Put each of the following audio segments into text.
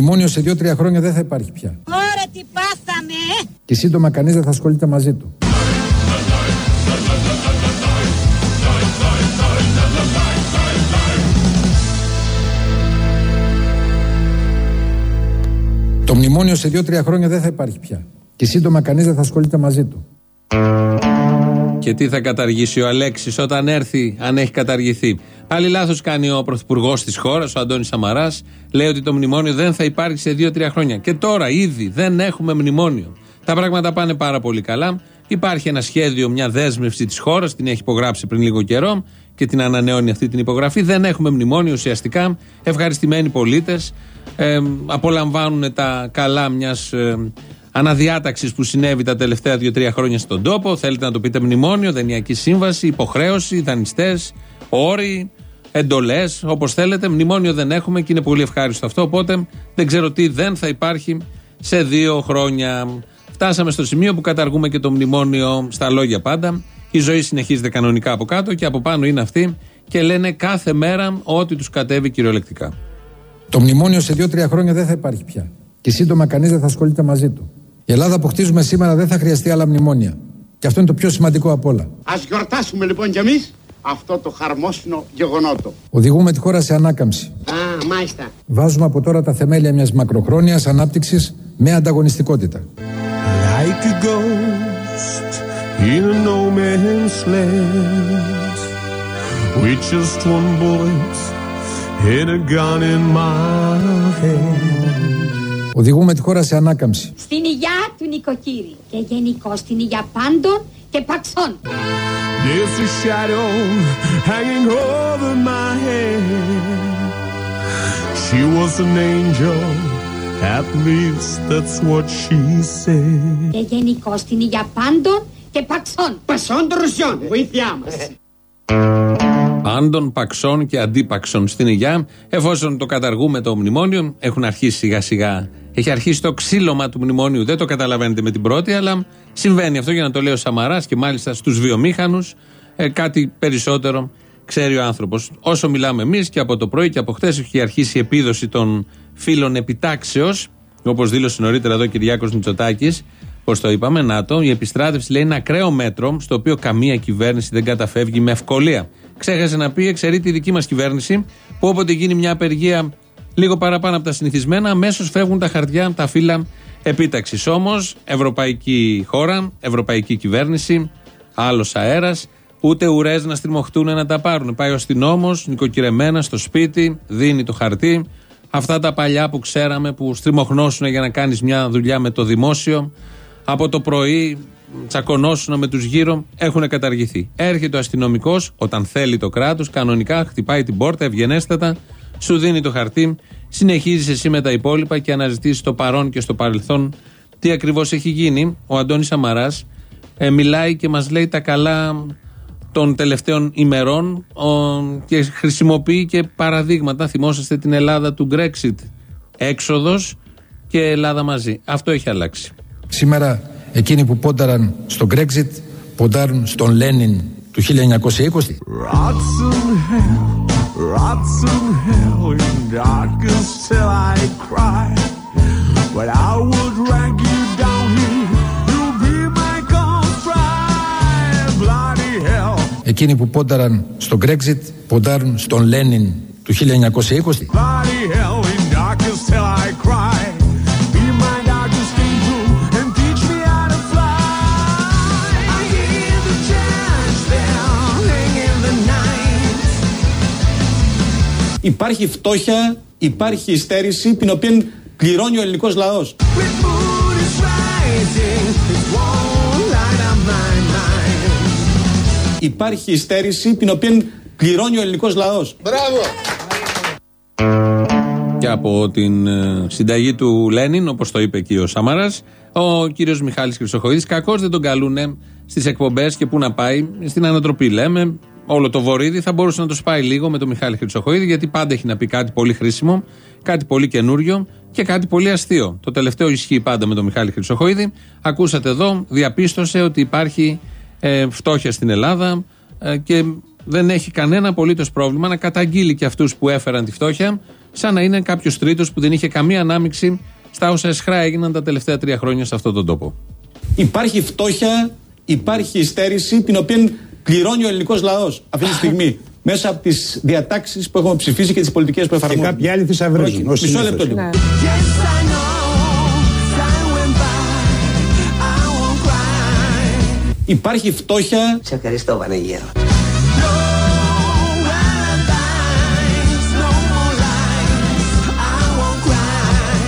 μνημόνιο σε δύο-τρία χρόνια δεν θα υπάρχει πια. Ωραία, τι πάθαμε! Και σύντομα κανείς δεν θα ασχολείται μαζί του. Το μνημόνιο σε δύο-τρία χρόνια δεν θα υπάρχει πια. Και σύντομα κανείς δεν θα ασχολείται μαζί του. Και τι θα καταργήσει ο Αλέξης όταν έρθει, αν έχει καταργηθεί. Πάλι λάθος κάνει ο πρωθυπουργός της χώρας, ο Αντώνης Σαμαράς. Λέει ότι το μνημόνιο δεν θα υπάρχει σε δύο-τρία χρόνια. Και τώρα ήδη δεν έχουμε μνημόνιο. Τα πράγματα πάνε πάρα πολύ καλά. Υπάρχει ένα σχέδιο, μια δέσμευση της χώρας, την έχει υπογράψει πριν λίγο καιρό και την ανανεώνει αυτή την υπογραφή. Δεν έχουμε μνημόνιο ουσιαστικά. Ευχαριστημένοι πολίτες ε, απολαμβάνουν τα καλά μιας ε, αναδιάταξης που συνέβη τα τελευταία δύο-τρία χρόνια στον τόπο. Θέλετε να το πείτε μνημόνιο, δανειακή σύμβαση, υποχρέωση, δανειστές, όροι, εντολές, όπως θέλετε. Μνημόνιο δεν έχουμε και είναι πολύ ευχάριστο αυτό. Οπότε δεν ξέρω τι δεν θα υπάρχει σε δύο χρόνια. Φτάσαμε στο σημείο που καταργούμε και το μνημόνιο στα λόγια πάντα. Η ζωή συνεχίζεται κανονικά από κάτω και από πάνω είναι αυτοί και λένε κάθε μέρα ό,τι τους κατέβει κυριολεκτικά. Το μνημόνιο σε δύο-τρία χρόνια δεν θα υπάρχει πια. Και σύντομα κανείς δεν θα ασχολείται μαζί του. Η Ελλάδα που χτίζουμε σήμερα δεν θα χρειαστεί άλλα μνημόνια. Και αυτό είναι το πιο σημαντικό απ' όλα. Α γιορτάσουμε λοιπόν κι εμείς αυτό το χαρμόσυνο γεγονότο. Οδηγούμε τη χώρα σε ανάκαμψη. Α, μάλιστα. Βάζουμε από τώρα τα θεμέλια μιας μακροχρόνιας ανάπτυξης με ανταγωνιστικότητα. Like a ghost in a no man's land With just one bullet and a gun in my hand Οδηγούμε τη χώρα σε ανάκαμψη. Στην υγειά του νοικοκύρη και γενικώ στην υγειά πάντων και παξών. There's a shadow hanging over my head She was an angel At least that's what she said Και γενικώ στην υγειά πάντων και παξών. Πασόν των Ρωσιών, βοήθειά μας. Πάντων, παξών και αντίπαξων στην υγειά. Εφόσον το καταργούμε το μνημόνιο, έχουν αρχίσει σιγά σιγά. Έχει αρχίσει το ξύλωμα του μνημονίου. Δεν το καταλαβαίνετε με την πρώτη, αλλά συμβαίνει αυτό για να το λέει ο Σαμαρά και μάλιστα στους βιομήχανους. Ε, κάτι περισσότερο ξέρει ο άνθρωπος. Όσο μιλάμε εμείς και από το πρωί και από χτε, έχει αρχίσει η επίδοση των φίλων επιτάξεως. Όπως δήλωσε νωρίτερα εδώ ο Κυριάκος Μητσοτάκης, πώς το είπαμε, ΝΑΤΟ, η επιστράτευση λέει είναι ακραίο μέτρο στο οποίο καμία κυβέρνηση δεν καταφεύγει με ευκολία. Ξέχασε να πει, εξαιρεί τη δική μας κυβέρνηση, που όποτε γίνει μια απεργία λίγο παραπάνω από τα συνηθισμένα, αμέσως φεύγουν τα χαρτιά, τα φύλλα επίταξης. Όμως, ευρωπαϊκή χώρα, ευρωπαϊκή κυβέρνηση, άλλος αέρας, ούτε ουρές να στριμωχτούν να τα πάρουν. Πάει ο αστυνόμος, νοικοκυρεμένα στο σπίτι, δίνει το χαρτί. Αυτά τα παλιά που ξέραμε που στριμωχνώσουν για να κάνεις μια δουλειά με το δημόσιο, από το πρωί τσακωνώσουν με τους γύρω, έχουν καταργηθεί. Έρχεται ο αστυνομικός, όταν θέλει το κράτος, κανονικά χτυπάει την πόρτα ευγενέστατα, σου δίνει το χαρτί, συνεχίζεις εσύ με τα υπόλοιπα και αναζητήσεις στο παρόν και στο παρελθόν τι ακριβώς έχει γίνει. Ο Αντώνης Σαμαράς ε, μιλάει και μας λέει τα καλά των τελευταίων ημερών ο, και χρησιμοποιεί και παραδείγματα. Θυμόσαστε την Ελλάδα του Brexit. Έξοδος και Ελλάδα μαζί. Αυτό έχει αλλάξει. Σήμερα εκείνοι που πόνταραν στο Brexit ποντάρουν στον Λένιν του 1920. Rots in hell, rots in hell In darkness till I cry But I will drag you down here You'll be my comfort Bloody hell Εκείνοι που πόνταραν στο Brexit ποντάρουν στον Λένιν του 1920. Bloody hell in darkness till I cry. Υπάρχει φτώχεια, υπάρχει υστέρηση την οποία πληρώνει ο ελληνικός λαός. With mood is rising, it won't light up my mind. Υπάρχει υστέρηση την οποία πληρώνει ο ελληνικός λαός. Και από την ε, συνταγή του Λένιν, όπως το είπε και ο Σαμαράς, ο κύριος Μιχάλης Χρυσοχοίδη, κακώς δεν τον καλούν στις εκπομπές και πού να πάει. Στην ανατροπή λέμε. Όλο το βορίδι θα μπορούσε να το σπάει λίγο με τον Μιχάλη Χρυσοχοίδη, γιατί πάντα έχει να πει κάτι πολύ χρήσιμο, κάτι πολύ καινούριο και κάτι πολύ αστείο. Το τελευταίο ισχύει πάντα με τον Μιχάλη Χρυσοχοίδη. Ακούσατε εδώ, διαπίστωσε ότι υπάρχει ε, φτώχεια στην Ελλάδα ε, και δεν έχει κανένα απολύτως πρόβλημα να καταγγείλει και αυτούς που έφεραν τη φτώχεια σαν να είναι κάποιος τρίτος που δεν είχε καμία ανάμειξη στα όσα εσχρά έγιναν τα τελευταία τρία χρόνια σε αυτόν τον τόπο. Υπάρχει φτώχεια, υπάρχει υστέρηση την οποία πληρώνει ο ελληνικός λαός αυτή τη στιγμή. Μέσα από τις διατάξεις που έχουμε ψηφίσει και τις πολιτικές που εφαρμόζουμε. κάποιοι άλλοι θησαυρίζουν, Όχι, ως Μισό συνήθως. λεπτό λίγο. Υπάρχει φτώχεια, Σε ευχαριστώ Βανίγερο.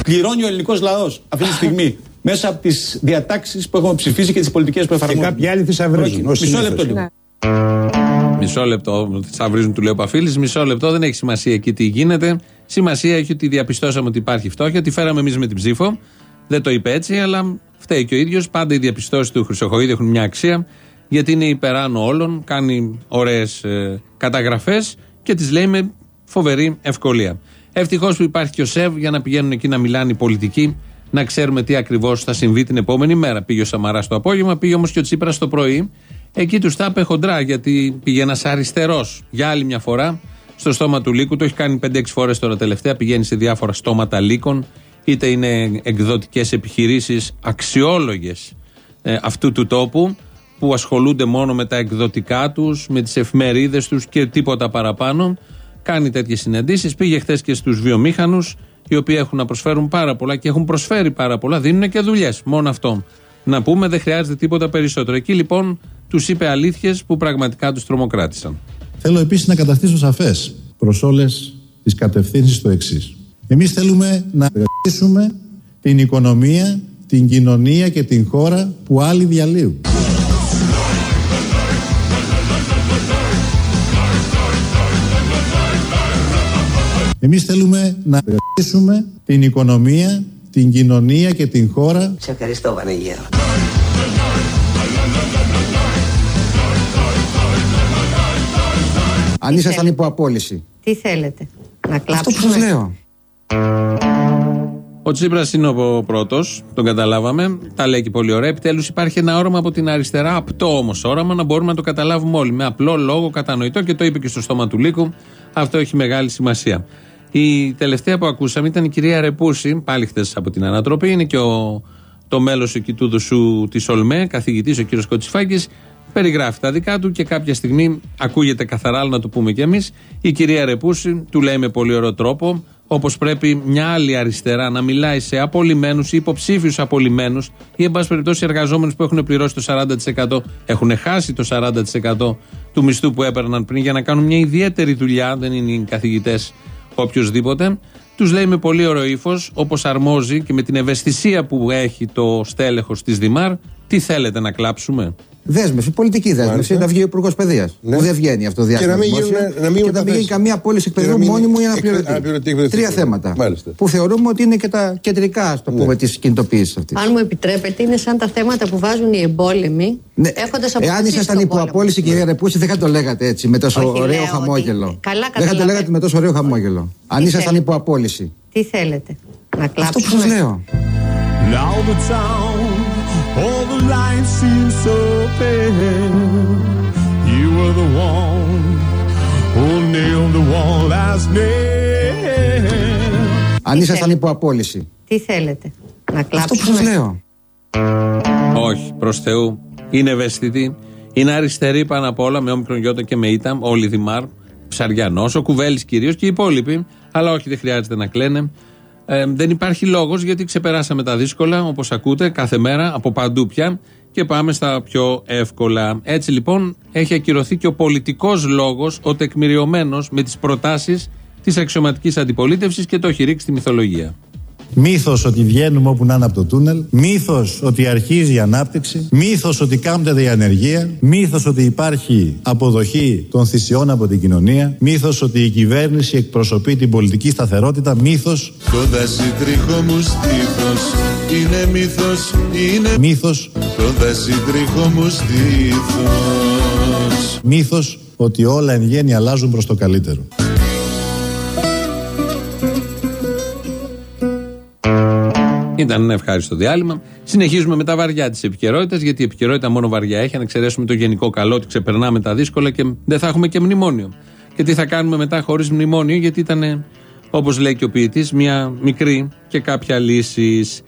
πληρώνει ο ελληνικός λαός αυτή τη στιγμή. Μέσα από τις διατάξεις που έχουμε ψηφίσει και τις πολιτικές που Και εφαρμόζουμε. κάποιοι άλλοι θησαυρίζουν. ως Μισό συνήθως. λεπτό λίγο. Μισό λεπτό, θησαυρίζουν του λέει ο Παφίλη. Μισό λεπτό, δεν έχει σημασία εκεί τι γίνεται. Σημασία έχει ότι διαπιστώσαμε ότι υπάρχει φτώχεια, τη φέραμε εμείς με την ψήφο. Δεν το είπε έτσι, αλλά φταίει και ο ίδιος. Πάντα οι διαπιστώσεις του Χρυσοχοίδη έχουν μια αξία, γιατί είναι υπεράνω όλων, κάνει ωραίες καταγραφές και τις λέει με φοβερή ευκολία. Ευτυχώς που υπάρχει και ο ΣΕΒ για να πηγαίνουν εκεί να μιλάνε οι πολιτικοί, να ξέρουμε τι ακριβώς θα συμβεί την επόμενη μέρα. Πήγε ο Σαμαράς το απόγευμα, πήγε όμως και ο Τσίπρας το πρωί. Εκεί τους τα είπε χοντρά, γιατί πήγε ένα αριστερός για άλλη μια φορά στο στόμα του λύκου. Το έχει κάνει 5-6 φορές τώρα τελευταία. Πηγαίνει σε διάφορα στόματα λύκων, είτε είναι εκδοτικές επιχειρήσεις αξιόλογες αυτού του τόπου που ασχολούνται μόνο με τα εκδοτικά τους, με τις εφημερίδες τους και τίποτα παραπάνω. Κάνει τέτοιες συναντήσεις. Πήγε χθες και στους βιομήχανους, οι οποίοι έχουν να προσφέρουν πάρα πολλά και έχουν προσφέρει πάρα πολλά. Δίνουν και δουλειές. Μόνο αυτό. Να πούμε, δεν χρειάζεται τίποτα περισσότερο. Εκεί λοιπόν τους είπε αλήθειες που πραγματικά τους τρομοκράτησαν. Θέλω επίσης να καταστήσω σαφές προς όλες τις κατευθύνσεις το εξής. Εμείς θέλουμε να εργαστήσουμε την οικονομία, την κοινωνία και την χώρα που άλλοι διαλύουν. Εμείς θέλουμε να εργαστήσουμε την οικονομία, την κοινωνία και την χώρα Σε ευχαριστώ Βανίγερο. Αν ήσασταν υπό απόλυση. Τι θέλετε, να Αυτό κλάψουμε; που σας λέω. Ο Τσίπρας είναι ο πρώτος, τον καταλάβαμε. Τα λέει και πολύ ωραία. Επιτέλους υπάρχει ένα όραμα από την αριστερά, απτό όμως όραμα, να μπορούμε να το καταλάβουμε όλοι. Με απλό λόγο κατανοητό και το είπε και στο στόμα του Λύκου. Αυτό έχει μεγάλη σημασία. Η τελευταία που ακούσαμε ήταν η κυρία Ρεπούση, πάλι χθες από την Ανατροπή. Είναι και ο, το μέλος εκεί του δοσού της Ολμέ, καθηγητής ο κύριος Κοτσιφάκης. Περιγράφει τα δικά του και κάποια στιγμή ακούγεται καθαρά, αλλά να το πούμε κι εμείς. Η κυρία Ρεπούση του λέει με πολύ ωραίο τρόπο, όπως πρέπει μια άλλη αριστερά να μιλάει σε απολυμμένου ή υποψήφιους απολυμμένου ή, εν πάση περιπτώσει, εργαζόμενους που έχουν πληρώσει το 40%, έχουν χάσει το 40% του μισθού που έπαιρναν πριν για να κάνουν μια ιδιαίτερη δουλειά. Δεν είναι οι καθηγητές οποιοδήποτε. Τους λέει με πολύ ωραίο ύφος, όπως αρμόζει και με την ευαισθησία που έχει το στέλεχος της Δημάρ, τι θέλετε να κλάψουμε; Δέσμευση, πολιτική δέσμευση. Μάλιστα. Να βγει ο Υπουργός Παιδείας. Ναι. Που δεν βγαίνει αυτό το διάστημα. Και να μην δημόσια. γίνουν- να μην και γίνουν να μην γίνει τα καμία πώληση Και να εκπαιδείου μην μόνιμου ή εκπαι- αναπληρωτή αναπληρωτή. εκπαιδευτική. Τρία θέματα. Μάλιστα. Που θεωρούμε ότι είναι και τα κεντρικά, ας το Ναι. πούμε, της κινητοποίησης αυτής. Αν μου επιτρέπετε, είναι σαν τα θέματα που βάζουν οι εμπόλεμοι, Ναι. έχοντας Εάν αποφασίσει ήσασταν τον υπό πόλεμο. απόλυση, κυρία Ρεπούση, δεν θα το λέγατε έτσι με τόσο Όχι, ωραίο λέω χαμόγελο. ότι- καλά δεν θα το καταλαβαίνω. λέγατε με τόσο ωραίο χαμόγελο. Αν ήσασταν θέλετε. υπό απόλυση. Τι θέλετε, να Αυτό κλάψουμε. που σας λέω. Now the town, all the lights seem so pale. You were the one who nailed the wall last nail. Αν ήσασταν υπό απόλυση. Τι θέλετε, να Αυτό κλάψουμε. που σας λέω. Όχι, προς Θεού. Είναι ευαίσθητη. Είναι αριστερή πάνω απ' όλα, με όμικρον γιώτα και με ήττα. Όλοι οι Δημάρ. Ψαριανό, ο Κουβέλης κυρίως και οι υπόλοιποι. Αλλά όχι, δεν χρειάζεται να κλαίνε. Ε, δεν υπάρχει λόγος γιατί ξεπεράσαμε τα δύσκολα, όπως ακούτε, κάθε μέρα από παντού πια και πάμε στα πιο εύκολα. Έτσι λοιπόν έχει ακυρωθεί και ο πολιτικός λόγος, ο τεκμηριωμένος με τις προτάσεις της αξιωματικής αντιπολίτευσης και το έχει ρίξει στη μυθολογία. Μύθος ότι βγαίνουμε όπου να είναι από το τούνελ. Μύθος ότι αρχίζει η ανάπτυξη. Μύθος ότι κάνετε η ανεργία. Μύθος ότι υπάρχει αποδοχή των θυσιών από την κοινωνία. Μύθος ότι η κυβέρνηση εκπροσωπεί την πολιτική σταθερότητα. Μύθος. Το δασιτρίχο μου στήθος είναι μύθος, είναι Μύθος. το δασιτρίχο μου στήθος. Μύθος ότι όλα εν γέννη αλλάζουν προς το καλύτερο. Ήταν ένα ευχάριστο διάλειμμα. Συνεχίζουμε με τα βαριά της επικαιρότητας, γιατί η επικαιρότητα μόνο βαριά έχει. Αν εξαιρέσουμε το γενικό καλό, ότι ξεπερνάμε τα δύσκολα και δεν θα έχουμε και μνημόνιο. Και τι θα κάνουμε μετά χωρίς μνημόνιο, γιατί ήταν Όπως λέει και ο ποιητής, μια μικρή και κάποια λύσης.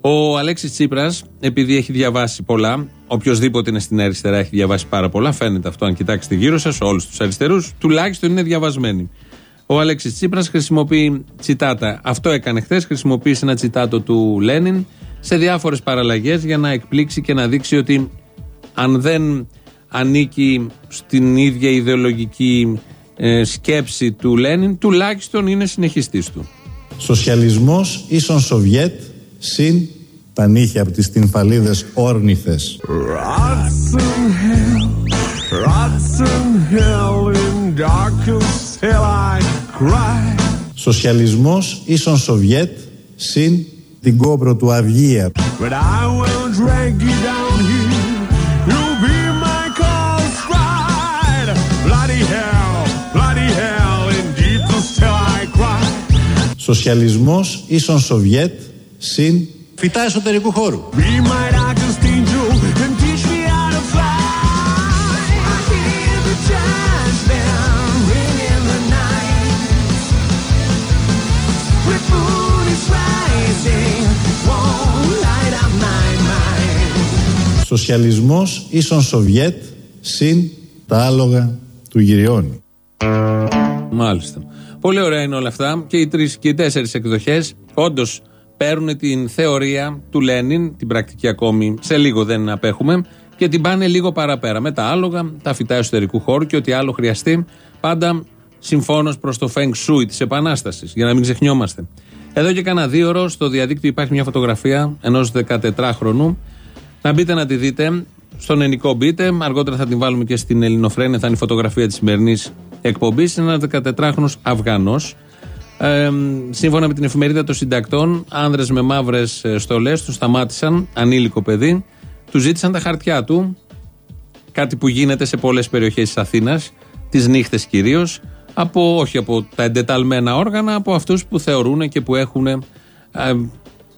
Ο Αλέξης Τσίπρας, επειδή έχει διαβάσει πολλά, οποιοδήποτε είναι στην αριστερά έχει διαβάσει πάρα πολλά, φαίνεται αυτό αν κοιτάξετε γύρω σας, όλους τους αριστερούς, τουλάχιστον είναι διαβασμένοι. Ο Αλέξης Τσίπρας χρησιμοποιεί τσιτάτα. Αυτό έκανε χθες, χρησιμοποίησε ένα τσιτάτο του Λένιν σε διάφορες παραλλαγές για να εκπλήξει και να δείξει ότι αν δεν ανήκει στην ίδια ιδεολογική ε, σκέψη του Λένιν, τουλάχιστον είναι συνεχιστής του. Σοσιαλισμός ίσον Σοβιέτ συν τα νύχια από τις τυμφαλίδες όρνηθες. Rotten hell, rotten hell in Σοσιαλισμός ίσον Σοβιέτ συν την κόπρο του Αυγία. Σοσιαλισμός ίσον Σοβιέτ συν φυτά εσωτερικού χώρου. Σοσιαλισμός ίσον Σοβιέτ συν τα άλογα του Γυριώνη. Μάλιστα. Πολύ ωραία είναι όλα αυτά και οι τρεις και οι τέσσερις εκδοχές όντως παίρνουν την θεωρία του Λένιν, την πρακτική ακόμη σε λίγο δεν απέχουμε, και την πάνε λίγο παραπέρα. Με τα άλογα, τα φυτά εσωτερικού χώρου και ό,τι άλλο χρειαστεί, πάντα συμφώνως προς το Feng Shui της Επανάστασης, για να μην ξεχνιόμαστε. Εδώ και κάνα δύο ώρο στο διαδίκτυο υπάρχει μια φωτογραφία ενός 14χρονου. Να μπείτε να τη δείτε. Στον ελληνικό μπείτε. Αργότερα θα την βάλουμε και στην Ελληνοφρένεια. Θα είναι η φωτογραφία της σημερινής εκπομπής. Είναι ένας 14χρονο Αφγανός. Ε, σύμφωνα με την εφημερίδα των συντακτών, άνδρες με μαύρες στολές τους σταμάτησαν, ανήλικο παιδί, του ζήτησαν τα χαρτιά του. Κάτι που γίνεται σε πολλές περιοχές της Αθήνας, τις νύχτες κυρίως, από, όχι από τα εντεταλμένα όργανα, από αυτούς που θεωρούν και που έχουν ε,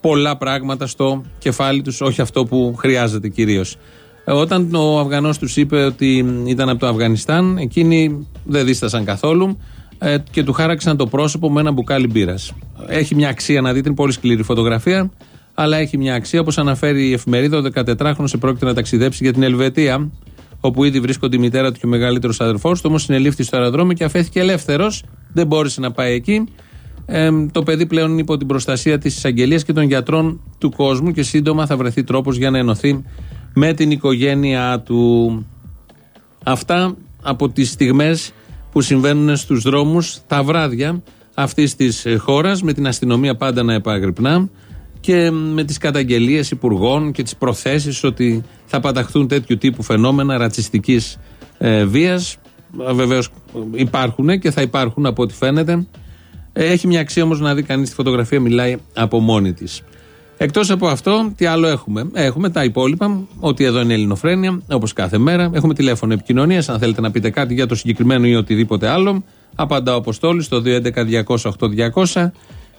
πολλά πράγματα στο κεφάλι τους, όχι αυτό που χρειάζεται κυρίως. Όταν ο Αφγανός τους είπε ότι ήταν από το Αφγανιστάν, εκείνοι δεν δίστασαν καθόλου ε, και του χάραξαν το πρόσωπο με ένα μπουκάλι μπύρας. Έχει μια αξία να δείτε, είναι πολύ σκληρή φωτογραφία, αλλά έχει μια αξία. Όπως αναφέρει η εφημερίδα, ο 14χρονο πρόκειται να ταξιδέψει για την Ελβετία, όπου ήδη βρίσκονται η μητέρα του και ο μεγαλύτερος αδερφός του. Όμως συνελήφθη στο αεροδρόμιο και αφέθηκε ελεύθερος. Δεν μπόρεσε να πάει εκεί. Ε, το παιδί πλέον είναι υπό την προστασία της εισαγγελίας και των γιατρών του κόσμου και σύντομα θα βρεθεί τρόπος για να ενωθεί με την οικογένειά του. Αυτά από τις στιγμές που συμβαίνουν στους δρόμους τα βράδια αυτής της ε, χώρας με την αστυνομία πάντα να επαγρυπνά και με τις καταγγελίες υπουργών και τις προθέσεις ότι θα παταχθούν τέτοιου τύπου φαινόμενα ρατσιστικής ε, βίας βεβαίως υπάρχουν και θα υπάρχουν από ό,τι φαίνεται έχει μια αξία όμως να δει κανείς τη φωτογραφία μιλάει από μόνη της Εκτός από αυτό, τι άλλο έχουμε; Έχουμε τα υπόλοιπα, ότι εδώ είναι Ελληνοφρένια, όπως κάθε μέρα. Έχουμε τηλέφωνο επικοινωνίας, αν θέλετε να πείτε κάτι για το συγκεκριμένο ή οτιδήποτε άλλο. Απαντά ο Αποστόλης στο 211-200-8200.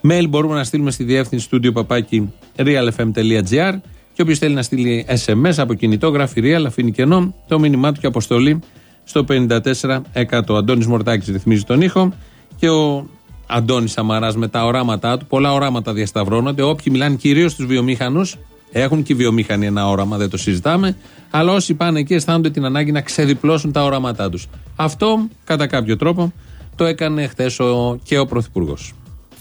Mail μπορούμε να στείλουμε στη διεύθυνση studio παπάκι realfm.gr. Και όποιος θέλει να στείλει SMS από κινητό, γράφει real, αφήνει κενό, το μήνυμά του και αποστολή στο 54%. Αντώνης Μορτάκης ρυθμίζει τον ήχο και ο Αντώνη Σαμαράς με τα οράματά του. Πολλά οράματα διασταυρώνονται. Όποιοι μιλάνε κυρίως στους βιομήχανου, έχουν και οι βιομήχανοι ένα όραμα, δεν το συζητάμε. Αλλά όσοι πάνε εκεί αισθάνονται την ανάγκη να ξεδιπλώσουν τα οράματά τους. Αυτό, κατά κάποιο τρόπο, το έκανε χθες και ο Πρωθυπουργός.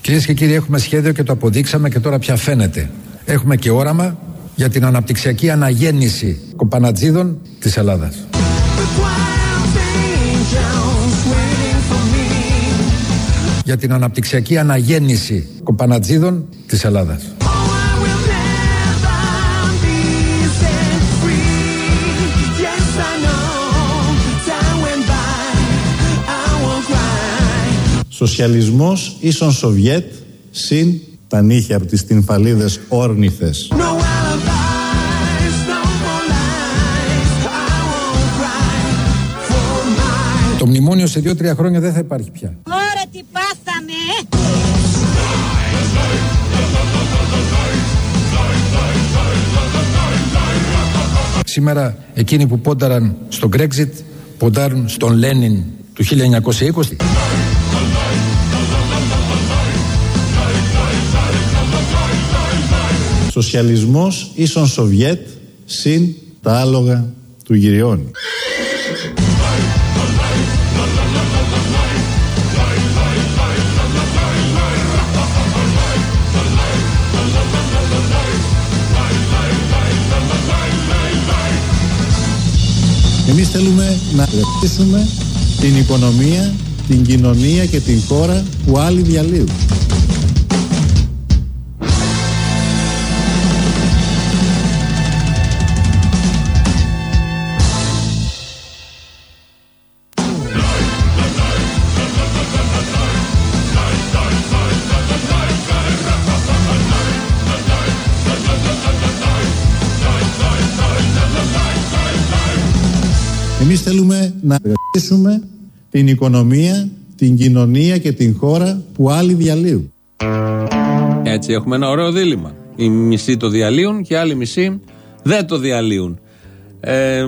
Κυρίες και κύριοι, έχουμε σχέδιο και το αποδείξαμε και τώρα πια φαίνεται. Έχουμε και όραμα για την αναπτυξιακή αναγέννηση κομπανατζίδων της Ελλάδας. Για την αναπτυξιακή αναγέννηση κομπανατζίδων της Ελλάδας. Σοσιαλισμός ίσον Σοβιέτ συν τα νύχια από τις τυμφαλίδες όρνηθες. Το μνημόνιο σε δύο-τρία χρόνια δεν θα υπάρχει πια. Ωραία τι ναι. Σήμερα εκείνοι που πόνταραν στο Brexit ποντάρουν στον Λένιν του 1920. Σοσιαλισμός ίσον Σοβιέτ συν τα άλογα του Γυριών. Εμείς θέλουμε να ρευτήσουμε την οικονομία, την κοινωνία και την χώρα που άλλοι διαλύουν. Να ρευτήσουμε την οικονομία, την κοινωνία και την χώρα που άλλοι διαλύουν. Έτσι έχουμε ένα ωραίο δίλημα. Οι μισοί το διαλύουν και οι άλλοι μισοί δεν το διαλύουν. Ε,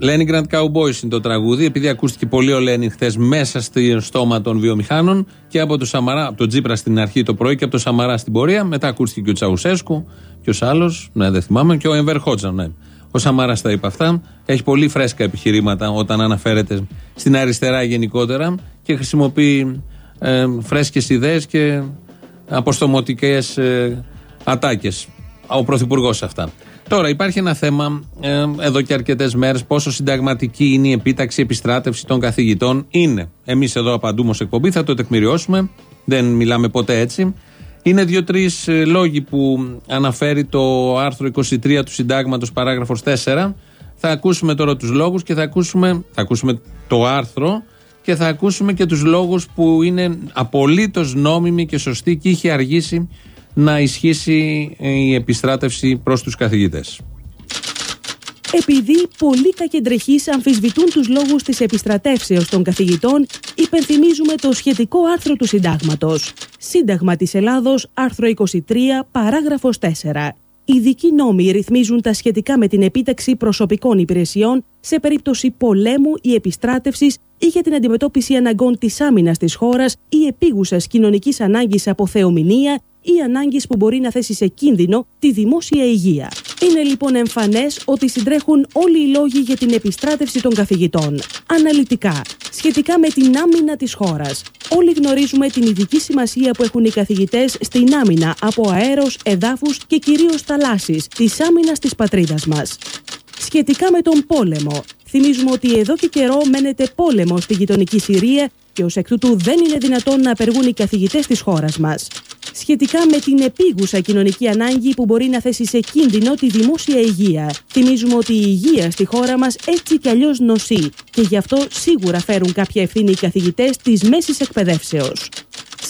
Leningrad Cowboys είναι το τραγούδι, επειδή ακούστηκε πολύ ο Λένιν χθες μέσα στο στόμα των βιομηχάνων και από το Σαμαρά, από τον Τζίπρα στην αρχή το πρωί και από το Σαμαρά στην πορεία. Μετά ακούστηκε και ο Τσαουσέσκου και ο άλλος, ναι, δεν θυμάμαι, και ο Εμβερ Χότζαν, ναι. Ο Σαμάρας τα είπε αυτά. Έχει πολύ φρέσκα επιχειρήματα όταν αναφέρεται στην αριστερά γενικότερα και χρησιμοποιεί ε, φρέσκες ιδέες και αποστομωτικές ε, ατάκες. Ο Πρωθυπουργός αυτά. Τώρα υπάρχει ένα θέμα ε, εδώ και αρκετές μέρες πόσο συνταγματική είναι η επίταξη επιστράτευση των καθηγητών. Είναι. Εμείς εδώ απαντούμε ως εκπομπή, θα το τεκμηριώσουμε. Δεν μιλάμε ποτέ έτσι. Είναι δύο-τρεις λόγοι που αναφέρει το άρθρο 23 του Συντάγματος, παράγραφος 4. Θα ακούσουμε τώρα τους λόγους και θα ακούσουμε, θα ακούσουμε το άρθρο και θα ακούσουμε και τους λόγους που είναι απολύτως νόμιμοι και σωστοί και είχε αργήσει να ισχύσει η επιστράτευση προς τους καθηγητές. Επειδή πολλοί κακεντρεχείς αμφισβητούν τους λόγους της επιστρατεύσεως των καθηγητών, υπενθυμίζουμε το σχετικό άρθρο του Συντάγματος. Σύνταγμα της Ελλάδος, άρθρο 23, παράγραφος 4. Ειδικοί νόμοι ρυθμίζουν τα σχετικά με την επίταξη προσωπικών υπηρεσιών σε περίπτωση πολέμου ή επιστράτευσης ή για την αντιμετώπιση αναγκών της άμυνας της χώρας ή επίγουσας κοινωνικής ανάγκης από θεομηνία ή ανάγκης που μπορεί να θέσει σε κίνδυνο τη δημόσια υγεία. Είναι λοιπόν εμφανές ότι συντρέχουν όλοι οι λόγοι για την επιστράτευση των καθηγητών. Αναλυτικά, σχετικά με την άμυνα της χώρας. Όλοι γνωρίζουμε την ειδική σημασία που έχουν οι καθηγητές στην άμυνα από αέρος, εδάφους και κυρίως θαλάσσης της άμυνας της πατρίδας μας. Σχετικά με τον πόλεμο, θυμίζουμε ότι εδώ και καιρό μένεται πόλεμο στη γειτονική Συρία και ως εκ τούτου δεν είναι δυνατόν να απεργούν οι καθηγητές της χώρας μας. Σχετικά με την επίγουσα κοινωνική ανάγκη που μπορεί να θέσει σε κίνδυνο τη δημόσια υγεία. Θυμίζουμε ότι η υγεία στη χώρα μας έτσι κι αλλιώς νοσεί και γι' αυτό σίγουρα φέρουν κάποια ευθύνη οι καθηγητές της μέσης εκπαιδεύσεως.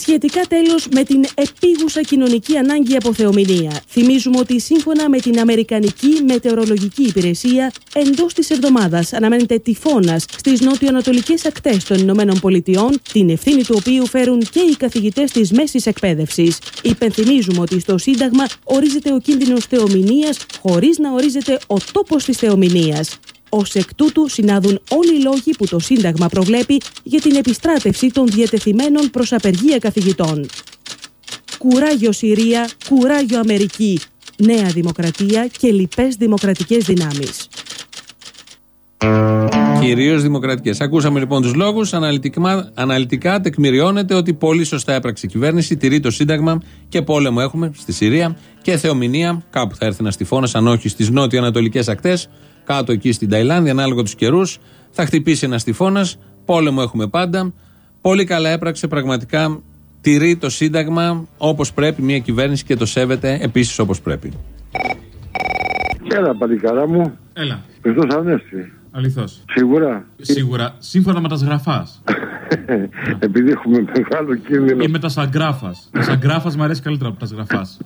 Σχετικά τέλος με την επίγουσα κοινωνική ανάγκη από θεομηνία. Θυμίζουμε ότι σύμφωνα με την Αμερικανική Μετεωρολογική Υπηρεσία, εντός της εβδομάδας αναμένεται τυφώνας στις νότιο-ανατολικέ ακτές των Ηνωμένων Πολιτειών, την ευθύνη του οποίου φέρουν και οι καθηγητές της μέσης εκπαίδευσης. Υπενθυμίζουμε ότι στο Σύνταγμα ορίζεται ο κίνδυνος θεομηνίας χωρίς να ορίζεται ο τόπος της θεομηνίας. Ω εκ τούτου συνάδουν όλοι οι λόγοι που το Σύνταγμα προβλέπει για την επιστράτευση των διατεθειμένων προς απεργία καθηγητών. Κουράγιο Συρία, κουράγιο Αμερική, Νέα Δημοκρατία και λοιπές δημοκρατικές δυνάμεις. Κυρίως δημοκρατικές. Ακούσαμε λοιπόν τους λόγους. Αναλυτικά, αναλυτικά τεκμηριώνεται ότι πολύ σωστά έπραξε η κυβέρνηση, τηρεί το Σύνταγμα και πόλεμο έχουμε στη Συρία και θεομηνία. Κάπου θα έρθει ένα τυφώνα, αν όχι στις νότιο-ανατολικές ακτές, κάτω εκεί στην Ταϊλάνδη, ανάλογα τους καιρούς. Θα χτυπήσει ένας τυφώνας. Πόλεμο έχουμε πάντα. Πολύ καλά έπραξε πραγματικά. Τηρεί το Σύνταγμα όπως πρέπει μια κυβέρνηση και το σέβεται επίσης όπως πρέπει. Έλα, παλικάρα μου. Έλα. Χριστός Ανέστη. Αληθώς. Σίγουρα. Σίγουρα. Σύμφωνα με τα σγραφάς. Επειδή έχουμε μεγάλο κίνδυνο. Ή με τα σαγκράφας. Τα σαγκράφας μου αρέσει καλύτερα από τα σγραφάς.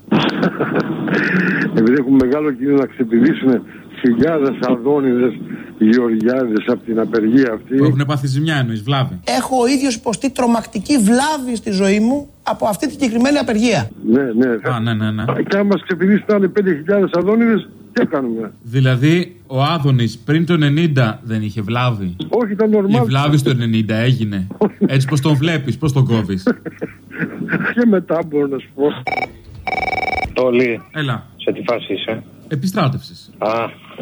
Επειδή έχουμε μεγάλο κίνδυνο να ξεπηδήσουν χιλιάδες αδόνιδε γεωργιάδες από την απεργία αυτή. Που έχουν πάθει ζημιά εννοείς, βλάβη. Έχω ο ίδιος υποστεί τρομακτική βλάβη στη ζωή μου από αυτή τη συγκεκριμένη απεργία. Ναι, ναι. Α, ναι, ναι, ναι. Και αν μα ξεπηδήσει να είναι 5.000 αδόνιδε, τι κάνουμε; Δηλαδή, ο Άδωνης πριν το 90 δεν είχε βλάβη; Όχι, ήταν νορμάλ. Η βλάβη στο 90 έγινε; Έτσι πώ τον βλέπεις, πώ τον κόβεις; και μετά μπορώ να σου πω. Τόλι. Έλα. Σε τι φάση είσαι; Επιστράτευσης. Α,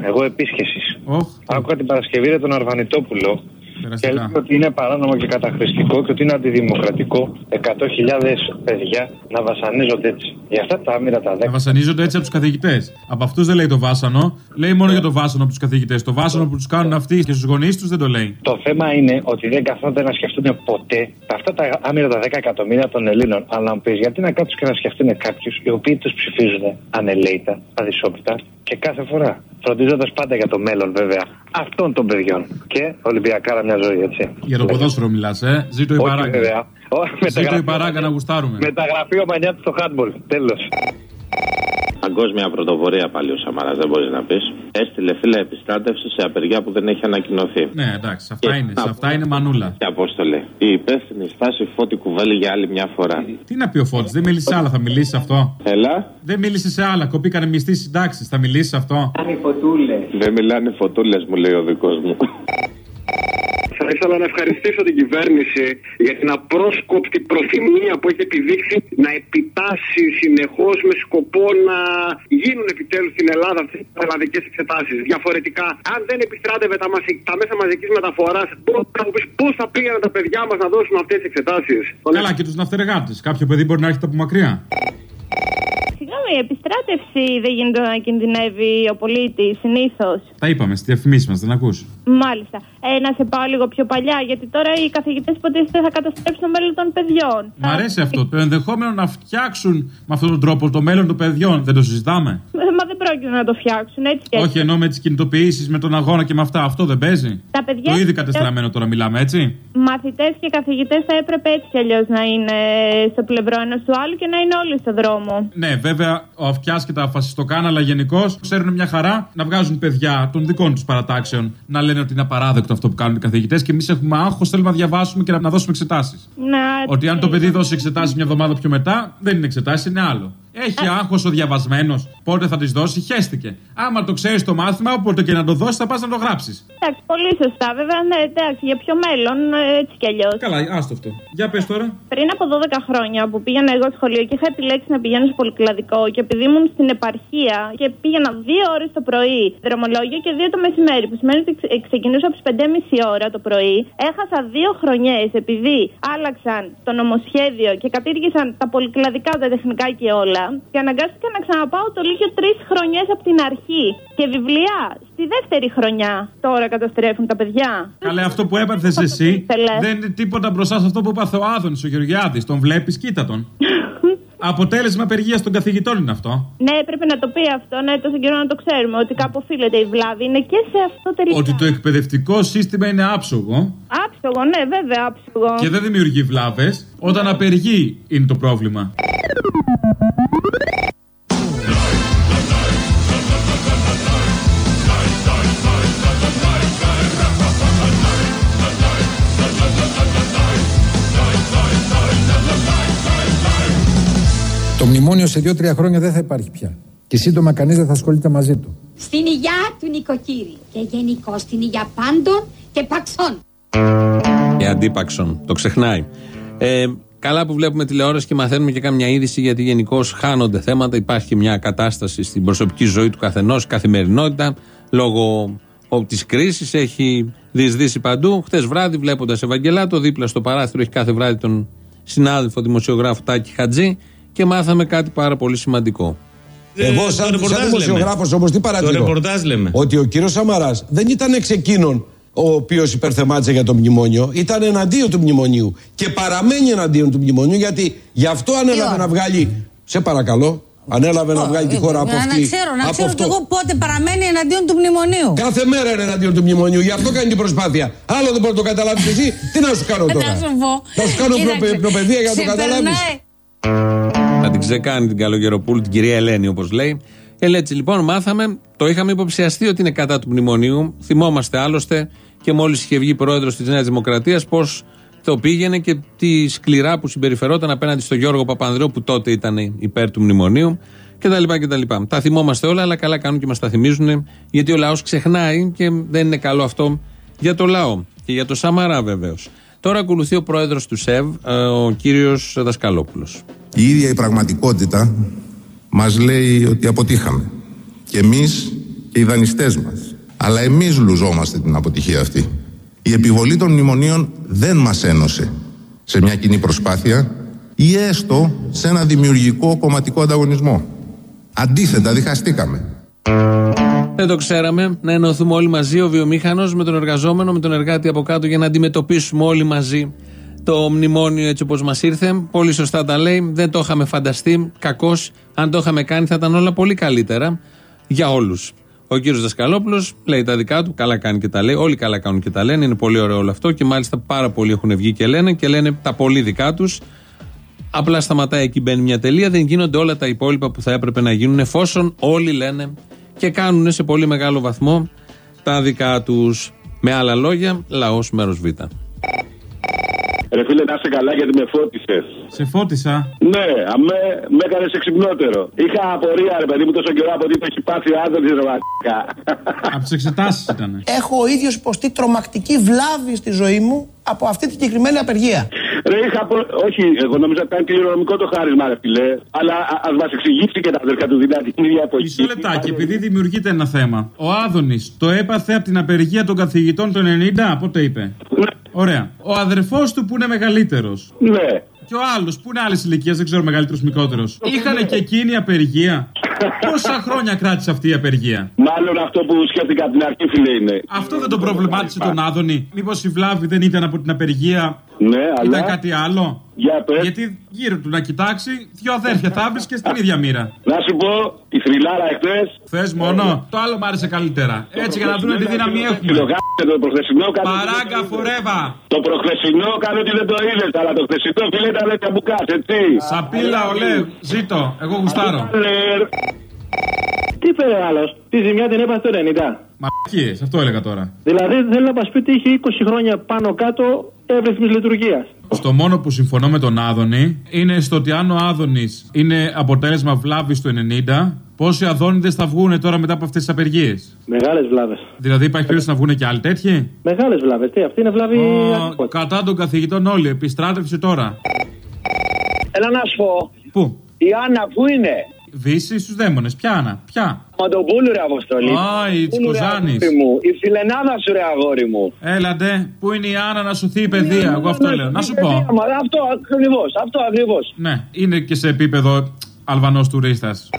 εγώ επίσκεψης. Όχ. Άκουγα την Παρασκευή ρε τον Αρβανιτόπουλο και Περαστικά. λέει ότι είναι παράνομο και καταχρηστικό και ότι είναι αντιδημοκρατικό 100.000 παιδιά να βασανίζονται έτσι. Για αυτά τα άμυρα τα Να 10. βασανίζονται έτσι από τους καθηγητές. Από αυτούς δεν λέει το βάσανο. Λέει μόνο για το βάσανο από τους καθηγητές. Το βάσανο που τους κάνουν αυτοί και στους γονείς τους δεν το λέει. Το θέμα είναι ότι δεν καθόνται να σκεφτούν ποτέ αυτά τα άμυρα τα 10 εκατομμύρια των Ελλήνων. Αλλά να μου πεις, γιατί να κάτσουν και να σκεφτούν κάποιους οι οποίοι τους ψηφίζουν ανελέητα, αδυσόπιτα και κάθε φορά; Φροντίζοντας πάντα για το μέλλον, βέβαια, αυτών των παιδιών. Και Ολυμπιακάρα μια ζωή, έτσι. Για το ποδόσφαιρο μιλάς, ε; Ζήτω η Όχι, παράγκα. βέβαια. Ω, Ζήτω η μεταγραφή- παράγκα να γουστάρουμε. Μεταγραφή ο Μανιάτη στο handball. Τέλος. Παγκόσμια πρωτοβορία πάλι ο Σαμαράς, δεν μπορείς να πεις. Έστειλε φίλε επιστράτευση σε απεργία που δεν έχει ανακοινωθεί. Ναι, εντάξει, αυτά είναι, σε αυτά είναι μανούλα. Και απόστολε. Η υπεύθυνη στάση φώτη κουβέλη για άλλη μια φορά. Τι να πει ο Φώτης, δεν μίλησε σε άλλα, θα μιλήσει σε αυτό. Έλα. Δεν μίλησε σε άλλα, κοπήκανε μισθή συντάξει, θα μιλήσει σε αυτό. Δεν μιλάνε φωτούλες, μου λέει ο δικός μου. Θα ήθελα να ευχαριστήσω την κυβέρνηση για την απρόσκοπτη προθυμία που έχει επιδείξει να επιτάσσει συνεχώς με σκοπό να γίνουν επιτέλους στην Ελλάδα αυτές τι ελλαδικές εξετάσεις. Διαφορετικά, αν δεν επιστράτευε τα, μαζι- τα μέσα μαζικής μεταφοράς, πώς θα πήγαιναν τα παιδιά μας να δώσουν αυτές τις εξετάσεις. Καλά, και τους ναυτεργάτες. Κάποιο παιδί μπορεί να έρχεται από μακριά. Συγγνώμη, η επιστράτευση δεν γίνεται να κινδυνεύει ο πολίτης συνήθως. Τα είπαμε στι διαφημίσει μας, δεν ακούς; Μάλιστα. Ε, να σε πάω λίγο πιο παλιά, γιατί τώρα οι καθηγητές υποτίθεται θα καταστρέψουν το μέλλον των παιδιών. Μ' αρέσει αυτό. Το ενδεχόμενο να φτιάξουν με αυτόν τον τρόπο το μέλλον των παιδιών. Δεν το συζητάμε; Ε, Μα δεν πρόκειται να το φτιάξουν έτσι και έτσι. Όχι, ενώ με τις κινητοποιήσεις, με τον αγώνα και με αυτά. Αυτό δεν παίζει. Τα παιδιά. Το ήδη κατεστραμμένο τώρα μιλάμε, έτσι. Μαθητές και καθηγητές θα έπρεπε έτσι κι αλλιώς να είναι στο πλευρό ένα του άλλου και να είναι όλοι στο δρόμο. Ναι, βέβαια, ο Αυτιάς και τα φασιστοκάν, αλλά γενικώς ξέρουν μια χαρά να βγάζουν παιδιά των δικών τους παρατάξεων να λένε ότι είναι απαράδεκτο αυτό που κάνουν οι καθηγητές και εμείς έχουμε άγχος, θέλουμε να διαβάσουμε και να, να δώσουμε εξετάσεις. Να... Ότι αν το παιδί δώσει εξετάσεις μια εβδομάδα πιο μετά, δεν είναι εξετάσεις, είναι άλλο. Έχει άγχος ο διαβασμένος. Πότε θα τι δώσει, χέστηκε. Άμα το ξέρεις το μάθημα, όποτε και να το δώσεις, θα πας να το γράψεις. Εντάξει, πολύ σωστά. Βέβαια, ναι, εντάξει, για ποιο μέλλον, ε, έτσι κι αλλιώς. Καλά, άστο αυτό. Για πες τώρα. Πριν από 12 χρόνια που πήγαινα εγώ σχολείο και είχα επιλέξει να πηγαίνω στο πολυκλαδικό και επειδή ήμουν στην επαρχία και πήγαινα δύο ώρες το πρωί δρομολόγιο και δύο το μεσημέρι, που σημαίνει ότι ξε- ξεκινούσα από τις 5.30 ώρα το πρωί, έχασα δύο χρονιές επειδή άλλαξαν το νομοσχέδιο και κατήργησαν τα πολυκλαδικά, τα τεχνικά και όλα και αναγκάστηκα να ξαναπάω το Λύκειο τρεις χρονιές από την αρχή. Και βιβλία στη δεύτερη χρονιά τώρα καταστρέφουν τα παιδιά. Καλέ, αυτό που έπαθε εσύ Θέλε. δεν είναι τίποτα μπροστά σε αυτό που έπαθε ο Άδωνης, ο Γεωργιάδης. Τον βλέπεις, κοίτα τον. Αποτέλεσμα απεργίας των καθηγητών είναι αυτό. Ναι, πρέπει να το πει αυτό, ναι, τόσο καιρό να το ξέρουμε. Ότι κάπου οφείλεται η βλάβη. Είναι και σε αυτό τελικά. Ότι το εκπαιδευτικό σύστημα είναι άψογο Άψογο, ναι, βέβαια, άψογο. και δεν δημιουργεί βλάβες. Όταν απεργεί είναι το πρόβλημα. Το μνημόνιο σε δύο-τρία χρόνια δεν θα υπάρχει πια. Και σύντομα κανείς δεν θα ασχολείται μαζί του. Στην υγειά του νοικοκύρη και γενικώ στην υγειά πάντων και παξών. Και αντίπαξον. Το ξεχνάει. Ε, καλά που βλέπουμε τηλεόραση και μαθαίνουμε και κάμια είδηση γιατί γενικώς χάνονται θέματα. Υπάρχει και μια κατάσταση στην προσωπική ζωή του καθενός, καθημερινότητα. Λόγω της κρίσης έχει διεισδύσει παντού. Χτε βράδυ, βλέποντας Ευαγγελάτο, δίπλα στο παράθυρο έχει κάθε βράδυ τον συνάδελφο δημοσιογράφο Τάκη Χατζή και μάθαμε κάτι πάρα πολύ σημαντικό. Εγώ, το σαν, σαν ρεπορτάζ δημοσιογράφος, όμως, τι παρατηρώ; Το ρεπορτάζ λέμε. Ότι ο κύριος Σαμαράς δεν ήταν εξ εκείνων ο οποίος υπερθεμάτιζε για το μνημόνιο, ήταν εναντίον του μνημονίου. Και παραμένει εναντίον του μνημονίου, γιατί γι' αυτό ανέλαβε να βγάλει. Σε παρακαλώ, ανέλαβε να βγάλει τη χώρα από Να αυτή. ξέρω, να από ξέρω αυτό. κι εγώ πότε παραμένει εναντίον του μνημονίου. Κάθε μέρα είναι εναντίον του μνημονίου, γι' αυτό κάνει την προσπάθεια. Άλλο δεν μπορεί να το καταλάβεις εσύ, τι να σου κάνω τώρα; Να σου πω. Θα σου κάνω Κοίταξε, προπαι- προπαιδεία για να το καταλάβεις. ξεπερνάει. Θα την ξεκάνει την Καλογεροπούλου, την κυρία Ελένη, όπως λέει. Και έτσι λοιπόν μάθαμε, το είχαμε υποψιαστεί ότι είναι κατά του μνημονίου. Θυμόμαστε άλλωστε και μόλις είχε βγει πρόεδρος της Νέας Δημοκρατίας πώς το πήγαινε και τι σκληρά που συμπεριφερόταν απέναντι στον Γιώργο Παπανδρέου που τότε ήταν υπέρ του μνημονίου κτλ. κτλ. Τα θυμόμαστε όλα, αλλά καλά κάνουν και μας τα θυμίζουν, γιατί ο λαός ξεχνάει και δεν είναι καλό αυτό για το λαό. Και για το Σαμαρά βεβαίως. Τώρα ακολουθεί ο πρόεδρος του ΣΕΒ, ε, ο κύριος Δασκαλόπουλος. Η ίδια η πραγματικότητα μας λέει ότι αποτύχαμε. Και εμείς και οι δανειστές μας. Αλλά εμείς λουζόμαστε την αποτυχία αυτή. Η επιβολή των μνημονίων δεν μας ένωσε σε μια κοινή προσπάθεια ή έστω σε ένα δημιουργικό κομματικό ανταγωνισμό. Αντίθετα, διχαστήκαμε. Δεν το ξέραμε. Να ενωθούμε όλοι μαζί, ο βιομήχανος με τον εργαζόμενο, με τον εργάτη από κάτω, για να αντιμετωπίσουμε όλοι μαζί το μνημόνιο έτσι όπως μας ήρθε. Πολύ σωστά τα λέει. Δεν το είχαμε φανταστεί. Κακώς. Αν το είχαμε κάνει, θα ήταν όλα πολύ καλύτερα για όλους. Ο κύριος Δασκαλόπουλος λέει τα δικά του. Καλά κάνει και τα λέει. Όλοι καλά κάνουν και τα λένε. Είναι πολύ ωραίο όλο αυτό. Και μάλιστα πάρα πολλοί έχουν βγει και λένε και λένε τα πολύ δικά τους. Απλά σταματάει εκεί, μπαίνει μια τελεία. Δεν γίνονται όλα τα υπόλοιπα που θα έπρεπε να γίνουν εφόσον όλοι λένε και κάνουν σε πολύ μεγάλο βαθμό τα δικά τους. Με άλλα λόγια, λαός μέρος Β. Ρε φίλε, να είσαι καλά γιατί με φώτισες. Σε φώτισα. Ναι, αμέ, με έκανες εξυπνότερο. Είχα απορία, ρε παιδί μου, τόσο καιρό από τι το έχει πάθει ο άνθρωπος, ρε βατικά. Από τις εξετάσεις ήταν. Έχω ο ίδιος υποστεί τρομακτική βλάβη στη ζωή μου από αυτή τη συγκεκριμένη απεργία. Ρε, είχα προ... Όχι, εγώ νομίζω ότι ήταν κληρονομικό το χάρισμα, ρε φίλε. Αλλά α μας εξηγήσει και τα αδερφιά του δυνατή την ίδια εποχή. Μισό λεπτάκι, επειδή δημιουργείται ένα θέμα. Ο Άδωνης το έπαθε από την απεργία των καθηγητών των 90, πότε είπε; Ωραία. Ο αδερφός του που είναι μεγαλύτερος. Ναι. Και ο άλλος που είναι άλλης ηλικίας, δεν ξέρω μεγαλύτερος μικρότερος. Είχαν και εκείνη απεργία. Πόσα χρόνια κράτησε αυτή η απεργία; Μάλλον αυτό που σκέφτηκα από την αρχή, φίλε, είναι. Αυτό δεν τον προβλημάτισε τον Άδωνη. Μήπως η βλάβη δεν ήταν από την απεργία. Ναι, αλλά. Ήταν κάτι άλλο; Για πες. Γιατί γύρω του να κοιτάξει, δύο αδέρφια θα βρει και στην ίδια μοίρα. Να σου πω, η θρυλάρα εχθές. Θες μόνο; Το άλλο μ' άρεσε καλύτερα. Έτσι για να δούμε τι δύναμη έχουμε. Το προχθεσινό κάνω. Παράγκα φορέβα. Το προχθεσινό κάνω ότι δεν το είδες, αλλά το χθεσινό φίλε ήταν καμπουκά, έτσι. Σαπίλα, ολέ, ζήτω. Εγώ γουστάρω. Τι είπε ο άλλος, τη ζημιά την έπαθε το 90. Μαρκίε, αυτό έλεγα τώρα. Δηλαδή θέλει να μα πει ότι είχε 20 χρόνια πάνω κάτω εύρυθμης λειτουργίας. Στο μόνο που συμφωνώ με τον Άδωνη είναι στο ότι αν ο Άδωνης είναι αποτέλεσμα βλάβης του 90, πόσοι Αδόνιδες θα βγουν τώρα μετά από αυτές τις απεργίες; Μεγάλες βλάβες. Δηλαδή υπάρχει περίπτωση να βγουν και άλλοι τέτοιοι; Μεγάλες βλάβες. Τι, αυτή είναι βλάβη. Ω, κατά των καθηγητών όλοι. Επιστράτευση τώρα. Έλα να σου πω. Πού; Η Άννα πού είναι; Δύση στους δαίμονες. Ποια Άννα, ποια; Μαντοπούλου ρε Αποστολή. Α, η Πούλου, ρε, Τσικοζάνης. αγόρι μου; Η φιλενάδα σου ρε αγόρι μου. Έλατε, πού είναι η Άννα να σωθεί η παιδεία; Εγώ αυτό λέω. Να σου πω. Μα, Αυτό ακριβώς, αυτό ακριβώς. Ναι, είναι και σε επίπεδο Αλβανός τουρίστας.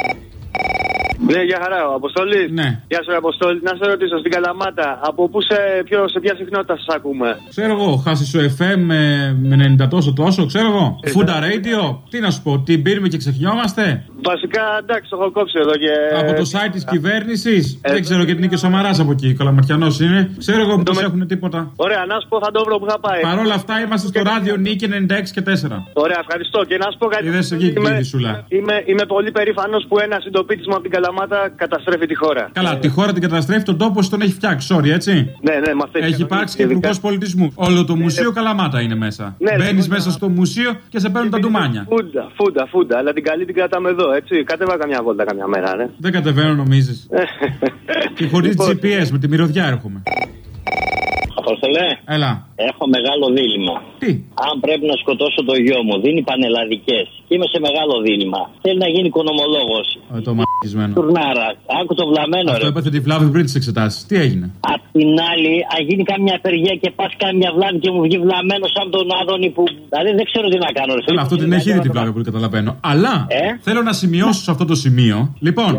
Ναι, για χαρά, ο Αποστολή. Ναι. Γεια σου, ρε Αποστολή. Να σε ρωτήσω στην Καλαμάτα, από πού σε, ποιο, σε ποια συχνότητα σας ακούμε; Ξέρω εγώ, χάσει σου FM με, με 90 τόσο τόσο, ξέρω εγώ. Ε, Φούντα ναι. Radio, τι να σου πω, την πίνουμε και ξεχνιόμαστε; Βασικά, εντάξει, το έχω κόψει εδώ και. Από το site της κυβέρνησης. Δεν ξέρω γιατί είναι και ο Σαμαράς από εκεί. Καλαμαρτιανό είναι. Ξέρω εγώ πώς έχουν τίποτα. Ωραία, να σου πω, θα το βρω που θα πάει. Παρ' όλα αυτά είμαστε στο ράδιο Νίκη 96 και 4. Ωραία, ευχαριστώ. Και να σου πω κάτι. Είδες σε βγήκε και η Δισούλα. Είμαι, είμαι πολύ περήφανος που ένα συντοπίτης μου από την Καλαμάτα καταστρέφει τη χώρα. Καλά, τη χώρα την καταστρέφει, τον τόπο τον έχει φτιάξει, sorry, έτσι. Ναι, ναι, μας Έχει υπάρξει και υπουργό πολιτισμού. Όλο το μουσείο Καλαμάτα είναι μέσα. Ναι, ναι, Μπαίνεις ναι. μέσα στο μουσείο και σε παίρνουν τα ντουμάνια. Φούντα, φούντα, φούντα. Αλλά την καλή την κρατάμε εδώ, έτσι. Κατέβα καμιά βόλτα καμιά μέρα, ναι. Δεν κατεβαίνω, νομίζεις. και χωρίς Λοιπόν. GPS, με τη μυρωδιά έρχομαι. Απόστολε, Έλα. έχω μεγάλο δίλημα. Τι; Αν πρέπει να σκοτώσω το γιο μου, δίνει πανελλαδικές. Είμαι σε μεγάλο δίλημα. Θέλει να γίνει οικονομολόγος. Ε, το μαγισμένο. Τουρνάρα. Άκου το βλαμμένο, Αυτό ρε. έπαθε τη βλάβη πριν τις εξετάσεις. Τι έγινε; Απ' την άλλη, αν γίνει κάμια απεργία και πας κάμια βλάβη και μου βγει βλαμμένος σαν τον Άδωνη που. Δηλαδή δεν ξέρω τι να κάνω. Ρε. Καλά, αυτό την έχει ήδη την βλάβη που καταλαβαίνω. Αλλά Ε; θέλω να σημειώσω σε αυτό το σημείο. Λοιπόν,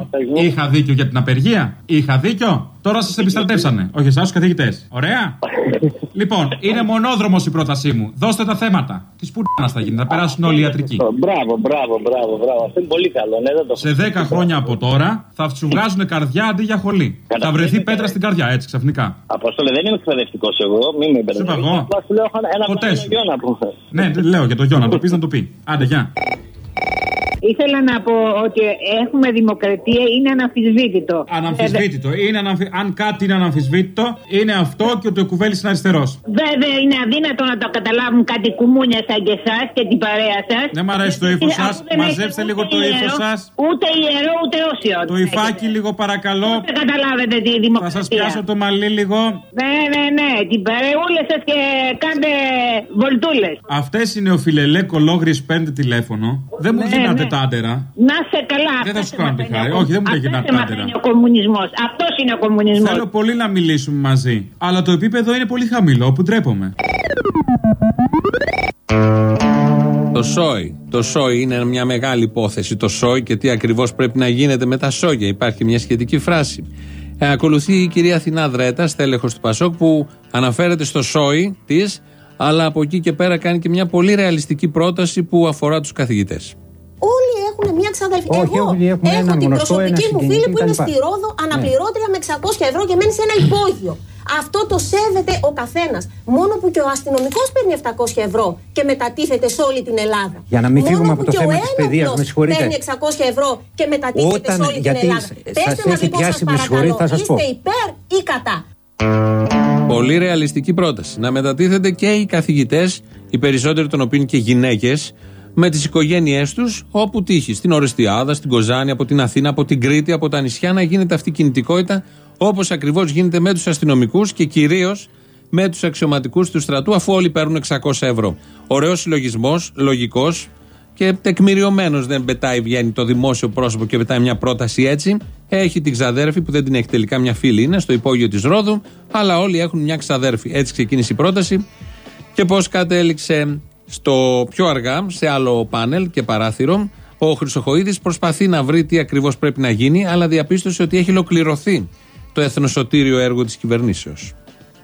είχα δίκιο για την απεργία; Είχα δίκιο; Τώρα σας επιστρατεύσανε. Όχι εσάς, τους καθηγητές. Ωραία; λοιπόν, είναι μονόδρομος η πρότασή μου. Δώστε τα θέματα. Τις πουτάνα θα γίνει, θα περάσουν όλοι οι ιατρικοί. Μπράβο, μπράβο, μπράβο, μπράβο. Αυτό είναι πολύ καλό. Ναι, δεν το Σε 10 χρόνια από τώρα θα σου βγάζουν καρδιά αντί για χολή. Θα βρεθεί πέτρα στην καρδιά, έτσι ξαφνικά. Απόστολε, δεν είμαι εκπαιδευτικός εγώ. Μην με μπερδεύεις. είπα εγώ. Απλά σου λέω ένα Ποτέ μεγάλο σου. γιο να πούμε. Ναι, δεν λέω για το γιο, να το πεις να το πει. Άντε, γεια. Ήθελα να πω ότι έχουμε δημοκρατία, είναι αναμφισβήτητο. Αναμφισβήτητο. Είναι αναμφι... Αν κάτι είναι αναμφισβήτητο, είναι αυτό και ότι ο κουβέλης είναι αριστερός. Βέβαια είναι αδύνατο να το καταλάβουν κάτι κουμούνια σαν και εσά και την παρέα σας. Δεν μ' αρέσει το ύφος σας. Μαζέψτε λίγο το ύφος σας. Ούτε ιερό ούτε όσιο. Το υφάκι λίγο παρακαλώ. Δεν καταλάβετε τη Θα δημοκρατία. σα πιάσω το μαλλί λίγο. Ναι, ναι, ναι. Την παρεούλα σας και κάντε βολτούλες. Αυτές είναι ο φιλελέ κολόγρι που παίρνετε τηλέφωνο. Δεν μου Ναι, δίνατε ναι. Τάντερα. Να σε καλά. Δεν θα αυτός σου κάνω τη σε χάρη. μαθαίνει Όχι, δεν μου ο- λέγεται αυτός σε τάντερα. μαθαίνει ο κομμουνισμός. Αυτός είναι ο κομμουνισμός. Θέλω πολύ να μιλήσουμε μαζί. Αλλά το επίπεδο είναι πολύ χαμηλό, που ντρέπομαι. Το σόι. Το σόι είναι μια μεγάλη υπόθεση. Το σόι και τι ακριβώς πρέπει να γίνεται με τα σόγια. Υπάρχει μια σχετική φράση. Ε, ακολουθεί η κυρία Αθηνά Δρέτα, στέλεχος του Πασόκ, που αναφέρεται στο σόι της, αλλά από εκεί και πέρα κάνει και μια πολύ ρεαλιστική πρόταση που αφορά τους καθηγητές. Όλοι έχουν μια ξαδελφή. Όχι, Εγώ όλοι έχουμε έχω έναν την γνωστό, προσωπική ένα μου συγγενή φίλη που είναι κτλ. στη Ρόδο αναπληρώτρια με 600 ευρώ και μένει σε ένα υπόγειο. Αυτό το σέβεται ο καθένας. Μόνο που και ο αστυνομικός παίρνει 700 ευρώ και μετατίθεται σε όλη την Ελλάδα. Για να μην Μόνο φύγουμε που από το και θέμα ο της παιδείας, ένοπλος με συγχωρείτε. Παίρνει 600 ευρώ και μετατίθεται Όταν- σε όλη την γιατί Ελλάδα. σας Πετε μα έχει λοιπόν, πιάσει, σας με συγχωρείτε, παρακαλώ, θα σας πω. είστε υπέρ ή κατά; Πολύ ρεαλιστική πρόταση. Να μετατίθεται και οι καθηγητές, οι περισσότεροι των οποίων και γυναίκες, με τις οικογένειές τους όπου τύχει. Στην Ορεστιάδα, στην Κοζάνη, από την Αθήνα, από την Κρήτη, από τα νησιά, να γίνεται αυτή η κινητικότητα όπως ακριβώς γίνεται με τους αστυνομικούς και κυρίως με τους αξιωματικούς του στρατού, αφού όλοι παίρνουν 600 ευρώ. Ωραίος συλλογισμός, λογικός και τεκμηριωμένος. Δεν πετάει, βγαίνει το δημόσιο πρόσωπο και πετάει μια πρόταση έτσι. Έχει την ξαδέρφη που δεν την έχει τελικά, μια φίλη είναι στο υπόγειο της Ρόδου, αλλά όλοι έχουν μια ξαδέρφη. Έτσι ξεκίνησε η πρόταση. Και πώς κατέληξε στο πιο αργά, σε άλλο πάνελ και παράθυρο, ο Χρυσοχοίδης προσπαθεί να βρει τι ακριβώς πρέπει να γίνει, αλλά διαπίστωσε ότι έχει ολοκληρωθεί το εθνοσωτήριο έργο της κυβερνήσεως.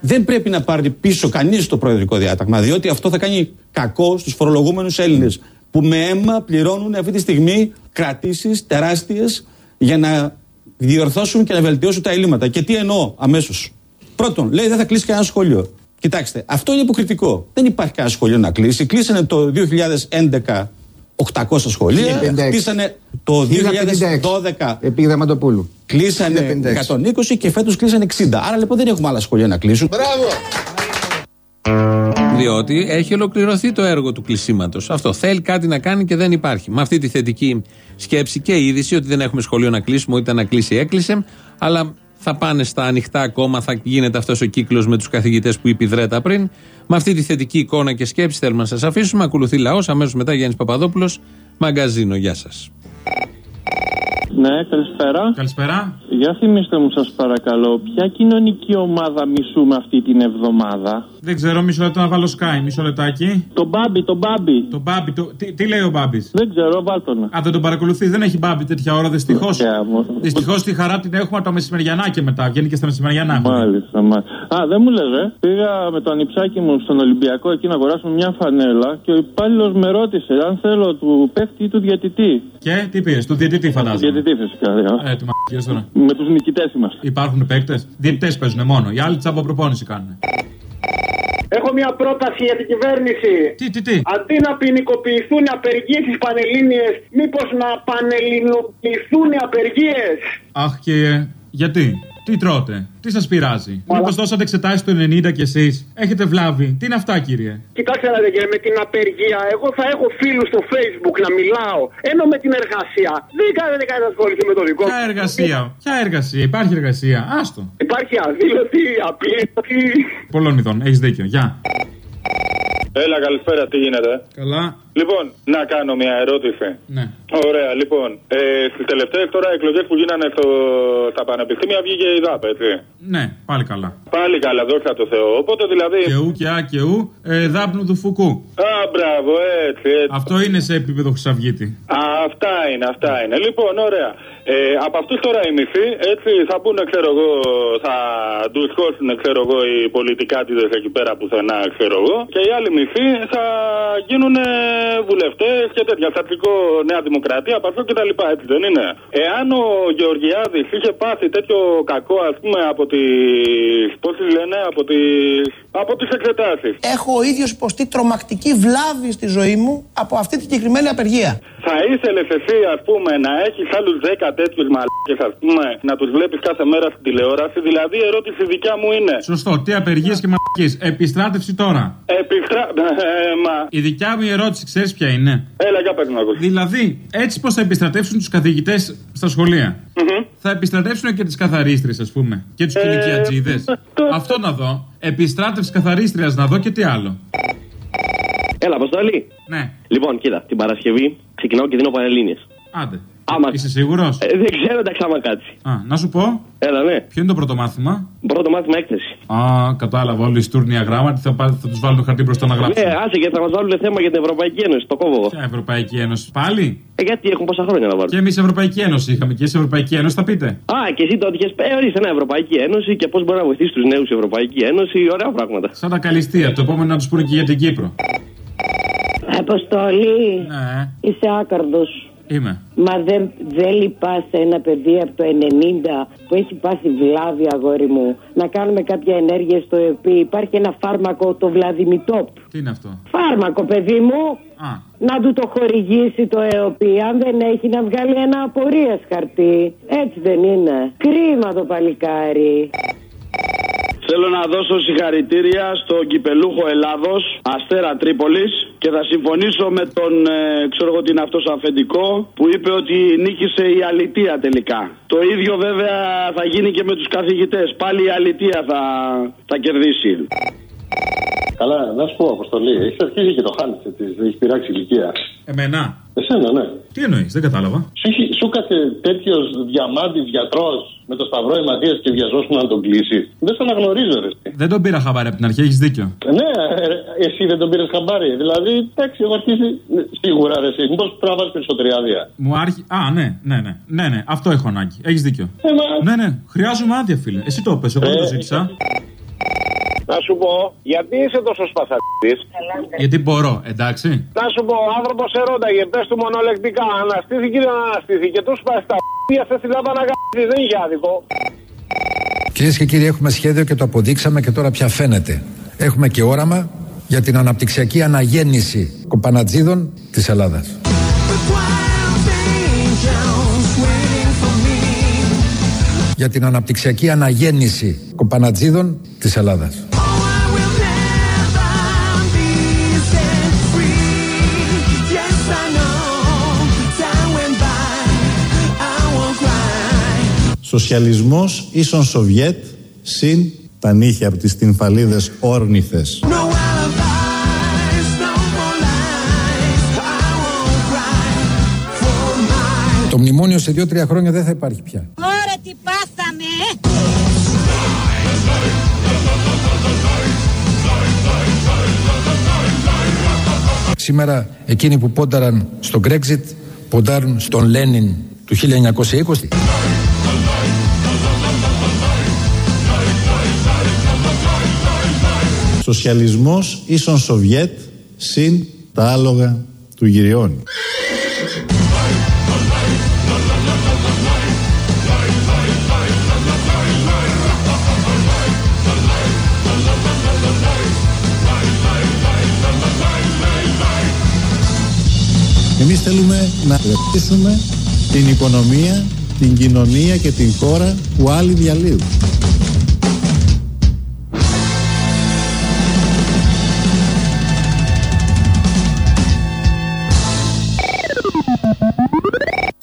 Δεν πρέπει να πάρει πίσω κανείς το προεδρικό διάταγμα, διότι αυτό θα κάνει κακό στους φορολογούμενους Έλληνες που με αίμα πληρώνουν αυτή τη στιγμή κρατήσεις τεράστιες για να διορθώσουν και να βελτιώσουν τα ελλείμματα. Και τι εννοώ αμέσως. Πρώτον, λέει δεν θα κλείσει κανένα σχολείο. Κοιτάξτε, αυτό είναι υποκριτικό. Δεν υπάρχει κανένα σχολείο να κλείσει. Κλείσανε το 2011 800 σχολεία. 1056. Κλείσανε το 2012 Επί Δαματοπούλου. Κλείσανε 1056. 120 και φέτος κλείσανε 60. Άρα λοιπόν δεν έχουμε άλλα σχολεία να κλείσουν. Διότι έχει ολοκληρωθεί το έργο του κλεισίματος. Αυτό θέλει κάτι να κάνει και δεν υπάρχει. Με αυτή τη θετική σκέψη και είδηση ότι δεν έχουμε σχολείο να κλείσουμε, ούτε να κλείσει έκλεισε, αλλά θα πάνε στα ανοιχτά ακόμα, θα γίνεται αυτός ο κύκλος με τους καθηγητές που είπε η Δρέτα πριν. Με αυτή τη θετική εικόνα και σκέψη θέλουμε να σας αφήσουμε. Ακολουθεί λαός, αμέσως μετά Γιάννης Παπαδόπουλος, μαγκαζίνο. Γεια σας. Ναι, καλησπέρα. Καλησπέρα. Για θυμίστε μου σας παρακαλώ, ποια κοινωνική ομάδα μισούμε αυτή την εβδομάδα; Δεν ξέρω, μισό λεπτό να βάλω Sky, μισό λεπτάκι. Το Μπάμπι, το Μπάμπι. Το Μπάμπι, το... Τι, τι λέει ο Μπάμπι. Δεν ξέρω, βάλτον. Α, δεν τον παρακολουθείς, δεν έχει Μπάμπι τέτοια ώρα, δυστυχώς. Δυστυχώς τη χαρά την έχουμε από τα μεσημεριανά και μετά. Βγαίνει και στα μεσημεριανά. Μάλιστα, μάλιστα. Α, δεν μου λες, ε. Πήγα με το ανιψάκι μου στον Ολυμπιακό εκεί να αγοράσουμε μια φανέλα και ο υπάλληλος με ρώτησε αν θέλω του παίχτη ή του διαιτητή. Και τι πήρες, του διαιτητή φαντάζομαι. Διαιτητή φυσικά, ε. Ε, του μαγικές τώρα. Με τους νικητές είμαστε. Υπάρχουν παίκτες; Διαιτητές παίζουν μόνο. Οι άλλοι τσάμπα προπόνηση κάνουν. Έχω μια πρόταση για την κυβέρνηση. Τι, τι, τι; Αντί να ποινικοποιηθούν οι απεργίες στις Πανελλήνιες, μήπως να πανελληνοποιηθούν οι απεργίες; Αχ και γιατί; Τι τρώτε, τι σας πειράζει; Μήπως δώσατε εξετάσεις το 90 κι εσείς; Έχετε βλάβει; Τι είναι αυτά, κύριε; Κοιτάξτε να δείτε, με την απεργία, εγώ θα έχω φίλους στο facebook να μιλάω. Ενώ με την εργασία δεν κάνετε κανένα να ασχοληθεί με το δικό Ποια εργασία, ποια εργασία, υπάρχει εργασία; Άστο. Υπάρχει αδήλωτη, απλήρωτη. Πολλών ειδών, έχεις δίκιο. Γεια. Έλα, καλησπέρα, τι γίνεται; Καλά. Λοιπόν, να κάνω μια ερώτηση. Ναι. Ωραία, λοιπόν. Ε, Στις τελευταίες τώρα εκλογές που γίνανε στο, στα πανεπιστήμια βγήκε η ΔΑΠ, έτσι. Ναι, πάλι καλά. Πάλι καλά, δόξα τω Θεώ. Οπότε δηλαδή. Και ου και α και ου, ε, δάπνου του φουκού. Α, μπράβο, έτσι, έτσι. Αυτό είναι σε επίπεδο χρυσαυγίτη. Α, αυτά είναι, αυτά είναι. Λοιπόν, ωραία. Ε, από αυτούς τώρα οι μισοί, έτσι, θα μπουν, ξέρω εγώ, θα του χώσουν, ξέρω εγώ, οι πολιτικάτιδες εκεί πέρα πουθενά, ξέρω εγώ. Και οι άλλοι μισοί θα γίνουν βουλευτές και τέτοια. Στατικό Νέα Δημοκρατία, Πασό και τα λοιπά, έτσι δεν είναι. Εάν ο Γεωργιάδης είχε πάθει τέτοιο κακό, ας πούμε, από τις. Πώς τις λένε, από τις. Από τις εξετάσεις. Έχω ο ίδιος υποστεί τρομακτική βλάβη στη ζωή μου από αυτή τη συγκεκριμένη απεργία. Θα ήθελε εσύ, ας πούμε, να έχεις άλλους 10 τέτοιους μαλάκες, ας πούμε, να τους βλέπεις κάθε μέρα στην τηλεόραση. Δηλαδή, η ερώτηση δικιά μου είναι. Σωστό, τι απεργίες και μαλακίες. Επιστράτευση τώρα. Επιστρα... Ε, μα... Η δικιά μου ερώτηση, ξέρεις ποια είναι; Έλα, για πες να ακούσει. Δηλαδή, έτσι πώ θα επιστρατεύσουν τους καθηγητές στα σχολεία. Θα επιστρατεύσουν και τις καθαρίστρες, ας πούμε. Και τους Ε, κηλικιατζίδε. Αυτό να δω. Επιστράτευση καθαρίστριας να δω και τι άλλο. Έλα, Αποστολή. Ναι. Λοιπόν, κοίτα, την Παρασκευή Ξεκινάω και δίνω πανελλήνιες. Άντε. Άμα... Είσαι σίγουρος; Ε, δεν ξέρω εντάξει άμα κάτσει. Α, να σου πω. Έλα, ναι. Ποιο είναι το πρώτο μάθημα; Πρώτο μάθημα έκθεση. Α, κατάλαβα. Όλοι οι στούρνια γράμματι θα, πά- θα τους βάλουν χαρτί μπροστά να γράψουν. Ναι, άσε γιατί θα μας βάλουν θέμα για την Ευρωπαϊκή Ένωση. Το κόβω εγώ. Ποια Ευρωπαϊκή Ένωση. Πάλι; Ε, γιατί έχουν πόσα χρόνια να βάλουν. Και εμείς Ευρωπαϊκή Ένωση είχαμε και σε Ευρωπαϊκή Ένωση θα πείτε. Α, και εσύ το είχε πει, ορίστε ένα Ευρωπαϊκή Ένωση και πώς μπορεί να βοηθήσει τους νέους η Ευρωπαϊκή Ένωση. Ωραία πράγματα. Σαν τα καλυστία. Το επόμενο να τους πούνε και για την Κύπρο. Αποστολή. Ναι. Είσαι άκαρδος. Είμαι. Μα δεν, δεν λυπάσαι ένα παιδί από το 90 που έχει πάθει βλάβη, αγόρι μου, να κάνουμε κάποια ενέργεια στο ΕΠΗ. Υπάρχει ένα φάρμακο, το Βλαδιμιτόπ. Τι είναι αυτό; Φάρμακο, παιδί μου. Α. Να του το χορηγήσει το ΕΟΠΗ. Αν δεν έχει, να βγάλει ένα απορίας χαρτί. Έτσι δεν είναι. Κρίμα το παλικάρι. Θέλω να δώσω συγχαρητήρια στον κυπελούχο Ελλάδος, Αστέρα Τρίπολης, και θα συμφωνήσω με τον, ε, ξέρω εγώ τι είναι αυτός αφεντικό, που είπε ότι νίκησε η αλητεία τελικά. Το ίδιο βέβαια θα γίνει και με τους καθηγητές. Πάλι η αλητεία θα, θα κερδίσει. Καλά, να σου πω, Αποστολή, έχει αρχίσει και το χάνεις, έχει πειράξει ηλικία. Εμένα; Εσένα, ναι. Τι εννοείς, δεν κατάλαβα. Σου, είχε- σου κάθε τέτοιος διαμάντη γιατρός με το σταυρό αιματία και βιαζόσουν να τον κλείσει. Δεν σε αναγνωρίζω, ρε. Δεν τον πήρα χαμπάρι από την αρχή, έχεις δίκιο. Ναι, ε, εσύ δεν τον πήρες χαμπάρι. Δηλαδή, εντάξει, έχω αρχίσει. Σίγουρα, ρε, εσύ. Μήπως τραβάς περισσότερη άδεια. Μου άρχι. Α, ναι, ναι, ναι. Ναι, ναι, αυτό έχω ανάγκη. Έχεις δίκιο. Ε, μα... Ναι, ναι, χρειάζομαι άδεια, φίλε. Εσύ το πες, εγώ δεν το ζήτησα. Να σου πω, γιατί είσαι τόσο σπαθατή. Γιατί μπορώ, εντάξει. Να σου πω, ο άνθρωπος σε ρώταγε, πες του μονολεκτικά. Αναστήθηκε ή δεν αναστήθηκε. Τους σπάει τα π***ια, θε την λάμπα να γαμπτεί. Δεν είχε άδικο. Κυρίες και κύριοι, έχουμε σχέδιο και το αποδείξαμε και τώρα πια φαίνεται. Έχουμε και όραμα για την αναπτυξιακή αναγέννηση κοπανατζίδων της Ελλάδας. Για την αναπτυξιακή αναγέννηση κοπανατζίδων της Ελλάδας. Σοσιαλισμός ίσον Σοβιέτ συν τα νύχια από τις τυμφαλίδες όρνηθες. Το μνημόνιο σε δύο-τρία χρόνια δεν θα υπάρχει πια. Ωραία, τι πάθαμε! Σήμερα εκείνοι που πόνταραν στο Brexit ποντάρουν στον Λένιν του 1920. Σοσιαλισμός ίσον Σοβιέτ συν τα άλογα του Γυριώνη. Εμείς θέλουμε να ρευτήσουμε την οικονομία, την κοινωνία και την χώρα που άλλοι διαλύουν.